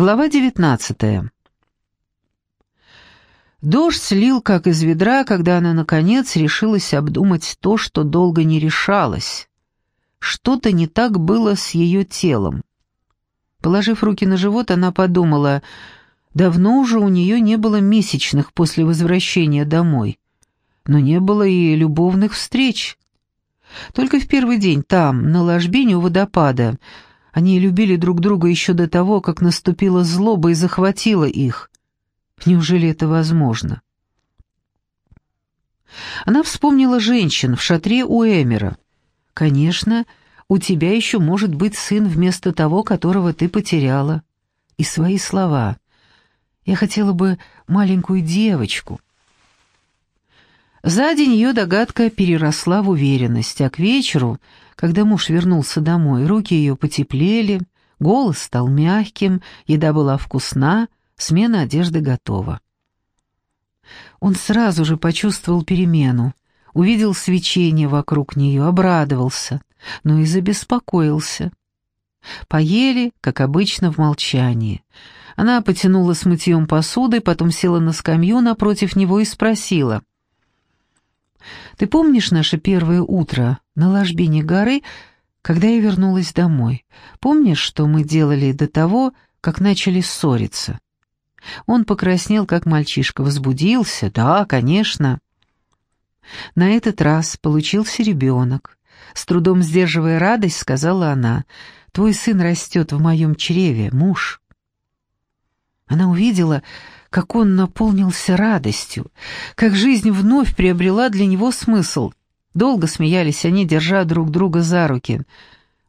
Глава девятнадцатая. Дождь слил как из ведра, когда она, наконец, решилась обдумать то, что долго не решалась. Что-то не так было с ее телом. Положив руки на живот, она подумала, давно уже у нее не было месячных после возвращения домой. Но не было и любовных встреч. Только в первый день там, на ложбине у водопада, они любили друг друга еще до того, как наступила злоба и захватила их. Неужели это возможно? Она вспомнила женщин в шатре у Эмера. Конечно, у тебя еще может быть сын вместо того, которого ты потеряла. И свои слова. Я хотела бы маленькую девочку. За день ее догадка переросла в уверенность, а к вечеру, когда муж вернулся домой, руки ее потеплели, голос стал мягким, еда была вкусна, смена одежды готова. Он сразу же почувствовал перемену, увидел свечение вокруг нее, обрадовался, но и забеспокоился. Поели, как обычно, в молчании. Она потянула с мытьем посуды, потом села на скамью напротив него и спросила. «Ты помнишь наше первое утро на ложбине горы, когда я вернулась домой? Помнишь, что мы делали до того, как начали ссориться?» Он покраснел, как мальчишка, возбудился. «Да, конечно». На этот раз получился ребенок. С трудом сдерживая радость, сказала она, «Твой сын растет в моем чреве, муж». Она увидела, как он наполнился радостью, как жизнь вновь приобрела для него смысл. Долго смеялись они, держа друг друга за руки.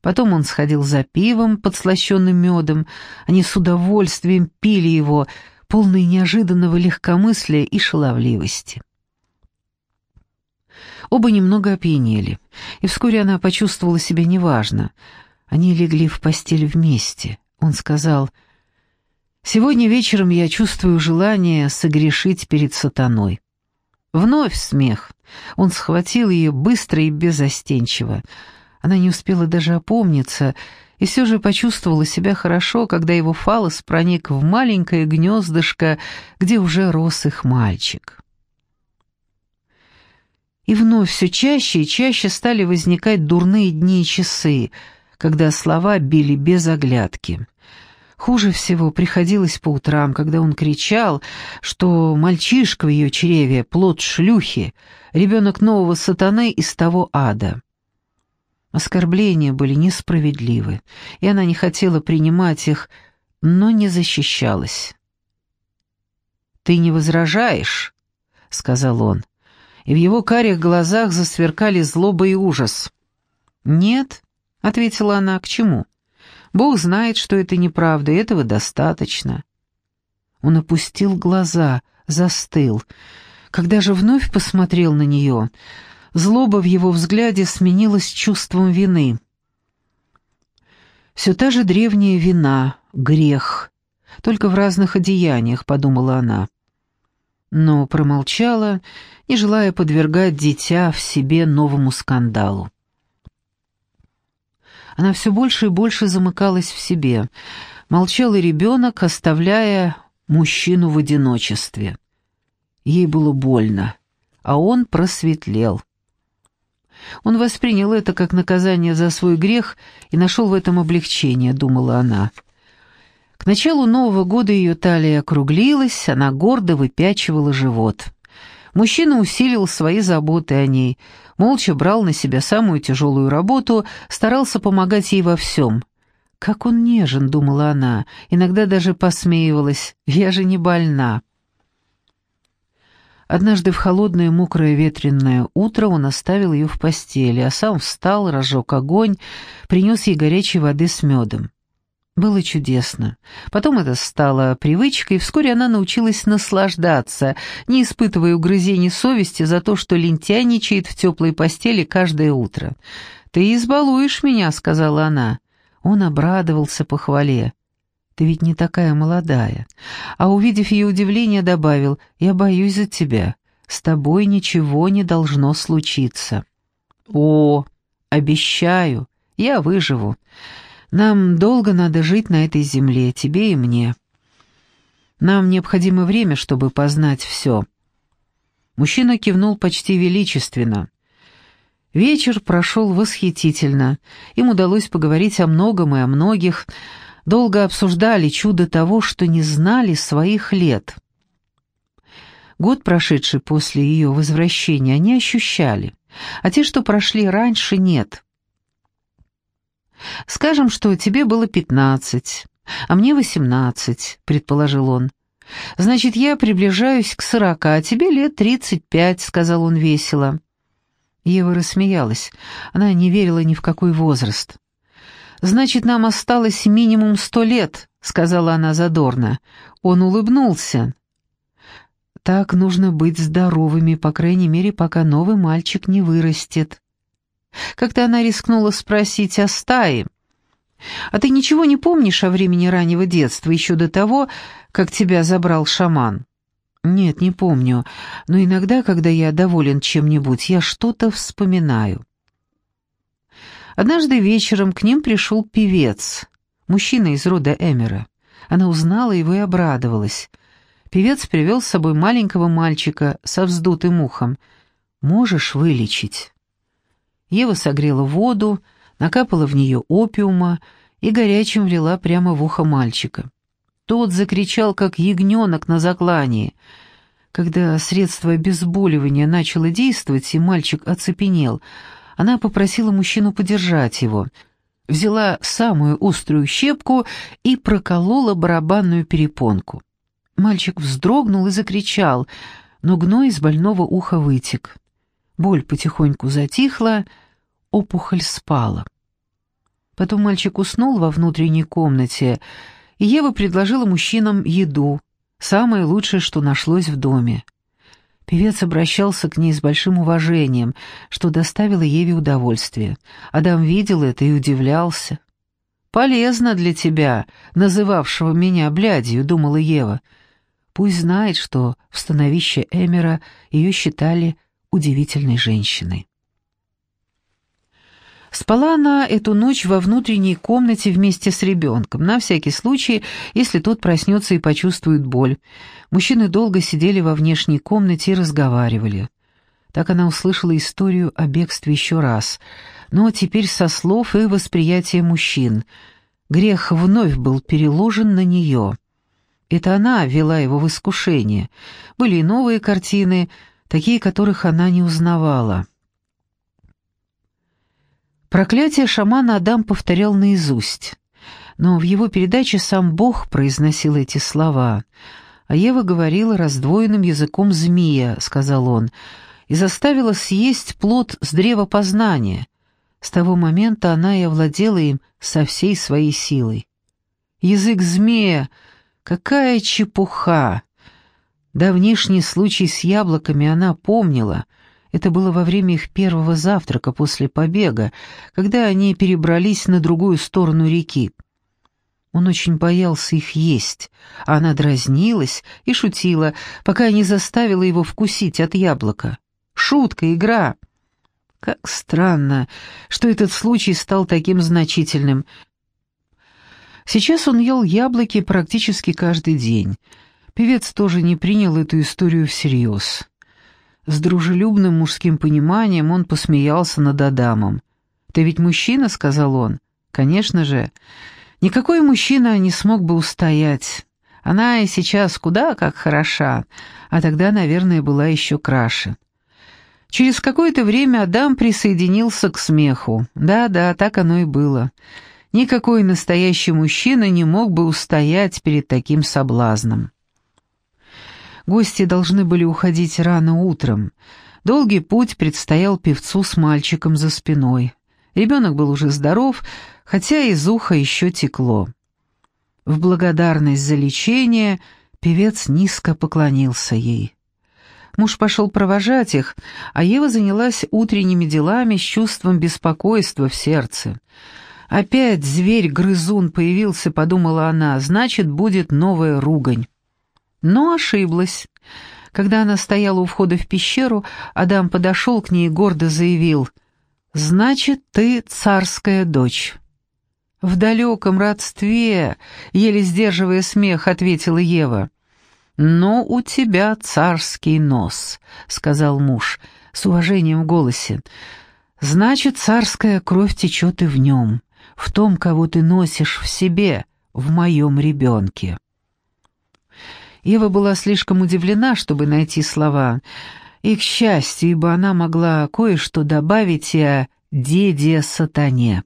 Потом он сходил за пивом, подслащенным медом. Они с удовольствием пили его, полные неожиданного легкомыслия и шаловливости. Оба немного опьянели, и вскоре она почувствовала себя неважно. Они легли в постель вместе. Он сказал, «Сегодня вечером я чувствую желание согрешить перед сатаной». Вновь смех. Он схватил ее быстро и безостенчиво. Она не успела даже опомниться, и все же почувствовала себя хорошо, когда его фалос проник в маленькое гнездышко, где уже рос их мальчик. И вновь все чаще и чаще стали возникать дурные дни и часы, когда слова били без оглядки. Хуже всего приходилось по утрам, когда он кричал, что мальчишка в ее чреве — плод шлюхи, ребенок нового сатаны из того ада. Оскорбления были несправедливы, и она не хотела принимать их, но не защищалась. «Ты не возражаешь?» — сказал он и в его карих глазах засверкали злоба и ужас. «Нет», — ответила она, — «к чему? Бог знает, что это неправда, и этого достаточно». Он опустил глаза, застыл. Когда же вновь посмотрел на нее, злоба в его взгляде сменилась чувством вины. «Все та же древняя вина, грех, только в разных одеяниях», — подумала она но промолчала, не желая подвергать дитя в себе новому скандалу. Она все больше и больше замыкалась в себе. Молчал и ребенок, оставляя мужчину в одиночестве. Ей было больно, а он просветлел. Он воспринял это как наказание за свой грех и нашел в этом облегчение, думала она. К началу Нового года ее талия округлилась, она гордо выпячивала живот. Мужчина усилил свои заботы о ней, молча брал на себя самую тяжелую работу, старался помогать ей во всем. «Как он нежен», — думала она, иногда даже посмеивалась, «я же не больна». Однажды в холодное, мокрое, ветреное утро он оставил ее в постели, а сам встал, разжег огонь, принес ей горячей воды с медом. Было чудесно. Потом это стало привычкой, и вскоре она научилась наслаждаться, не испытывая угрызений совести за то, что лентяничает в теплой постели каждое утро. «Ты избалуешь меня», — сказала она. Он обрадовался похвале. «Ты ведь не такая молодая». А увидев ее удивление, добавил, «Я боюсь за тебя. С тобой ничего не должно случиться». «О, обещаю, я выживу». Нам долго надо жить на этой земле, тебе и мне. Нам необходимо время, чтобы познать все». Мужчина кивнул почти величественно. Вечер прошел восхитительно. Им удалось поговорить о многом и о многих. Долго обсуждали чудо того, что не знали своих лет. Год, прошедший после ее возвращения, они ощущали, а те, что прошли раньше, нет. «Скажем, что тебе было пятнадцать, а мне восемнадцать», — предположил он. «Значит, я приближаюсь к сорока, а тебе лет тридцать пять», — сказал он весело. Ева рассмеялась. Она не верила ни в какой возраст. «Значит, нам осталось минимум сто лет», — сказала она задорно. Он улыбнулся. «Так нужно быть здоровыми, по крайней мере, пока новый мальчик не вырастет». Как-то она рискнула спросить о стае. «А ты ничего не помнишь о времени раннего детства, еще до того, как тебя забрал шаман?» «Нет, не помню, но иногда, когда я доволен чем-нибудь, я что-то вспоминаю». Однажды вечером к ним пришел певец, мужчина из рода Эмера. Она узнала его и обрадовалась. Певец привел с собой маленького мальчика со вздутым ухом. «Можешь вылечить?» Ева согрела воду, накапала в нее опиума и горячим влила прямо в ухо мальчика. Тот закричал, как ягненок на заклании. Когда средство обезболивания начало действовать, и мальчик оцепенел, она попросила мужчину подержать его, взяла самую острую щепку и проколола барабанную перепонку. Мальчик вздрогнул и закричал, но гной из больного уха вытек. Боль потихоньку затихла, опухоль спала. Потом мальчик уснул во внутренней комнате, и Ева предложила мужчинам еду, самое лучшее, что нашлось в доме. Певец обращался к ней с большим уважением, что доставило Еве удовольствие. Адам видел это и удивлялся. «Полезно для тебя, называвшего меня блядью», — думала Ева. «Пусть знает, что в становище Эмера ее считали удивительной женщиной». Спала она эту ночь во внутренней комнате вместе с ребенком, на всякий случай, если тот проснется и почувствует боль. Мужчины долго сидели во внешней комнате и разговаривали. Так она услышала историю о бегстве еще раз, но теперь со слов и восприятия мужчин. Грех вновь был переложен на нее. Это она ввела его в искушение. Были и новые картины, такие, которых она не узнавала. Проклятие шамана Адам повторял наизусть, но в его передаче сам Бог произносил эти слова, а Ева говорила раздвоенным языком змея, сказал он, и заставила съесть плод с древа познания. С того момента она и овладела им со всей своей силой. Язык змея, какая чепуха! Давнишний случай с яблоками она помнила — это было во время их первого завтрака после побега, когда они перебрались на другую сторону реки. Он очень боялся их есть, а она дразнилась и шутила, пока не заставила его вкусить от яблока. Шутка, игра. Как странно, что этот случай стал таким значительным. Сейчас он ел яблоки практически каждый день. Певец тоже не принял эту историю всерьез. С дружелюбным мужским пониманием он посмеялся над Адамом. «Ты ведь мужчина?» — сказал он. «Конечно же. Никакой мужчина не смог бы устоять. Она и сейчас куда как хороша, а тогда, наверное, была еще краше». Через какое-то время Адам присоединился к смеху. Да-да, так оно и было. Никакой настоящий мужчина не мог бы устоять перед таким соблазном. Гости должны были уходить рано утром. Долгий путь предстоял певцу с мальчиком за спиной. Ребенок был уже здоров, хотя из уха еще текло. В благодарность за лечение певец низко поклонился ей. Муж пошел провожать их, а Ева занялась утренними делами с чувством беспокойства в сердце. «Опять зверь-грызун появился», — подумала она, — «значит, будет новая ругань». Но ошиблась. Когда она стояла у входа в пещеру, Адам подошел к ней и гордо заявил, «Значит, ты царская дочь». «В далеком родстве», — еле сдерживая смех, ответила Ева. «Но у тебя царский нос», — сказал муж с уважением в голосе. «Значит, царская кровь течет и в нем, в том, кого ты носишь в себе, в моем ребенке». Ева была слишком удивлена, чтобы найти слова, и, к счастью, ибо она могла кое-что добавить о деде сатане.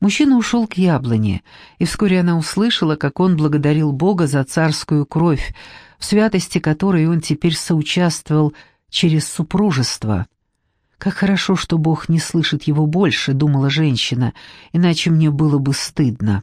Мужчина ушел к яблоне, и вскоре она услышала, как он благодарил Бога за царскую кровь, в святости которой он теперь соучаствовал через супружество. «Как хорошо, что Бог не слышит его больше», — думала женщина, — «иначе мне было бы стыдно».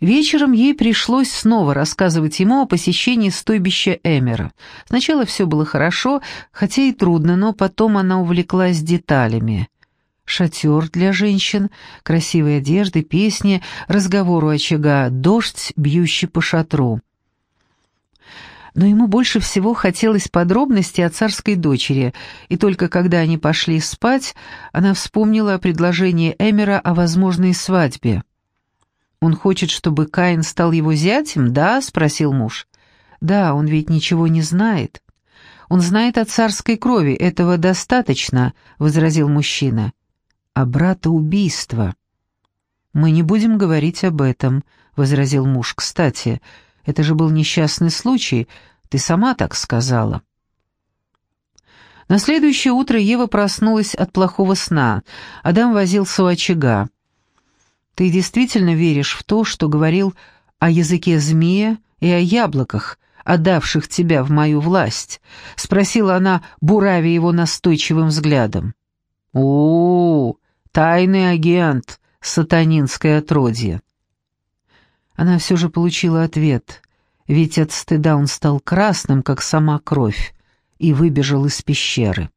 Вечером ей пришлось снова рассказывать ему о посещении стойбища Эмера. Сначала все было хорошо, хотя и трудно, но потом она увлеклась деталями шатер для женщин, красивые одежды, песни, разговор у очага, дождь, бьющий по шатру. Но ему больше всего хотелось подробностей о царской дочери, и только когда они пошли спать, она вспомнила о предложении Эмера о возможной свадьбе. «Он хочет, чтобы Каин стал его зятем, да?» — спросил муж. «Да, он ведь ничего не знает». «Он знает о царской крови, этого достаточно», — возразил мужчина а брата убийства. «Мы не будем говорить об этом», — возразил муж. «Кстати, это же был несчастный случай, ты сама так сказала». На следующее утро Ева проснулась от плохого сна. Адам возился у очага. «Ты действительно веришь в то, что говорил о языке змея и о яблоках, отдавших тебя в мою власть?» — спросила она, буравя его настойчивым взглядом. «О, Тайный агент, сатанинское отродье. Она все же получила ответ, ведь от стыда он стал красным, как сама кровь, и выбежал из пещеры.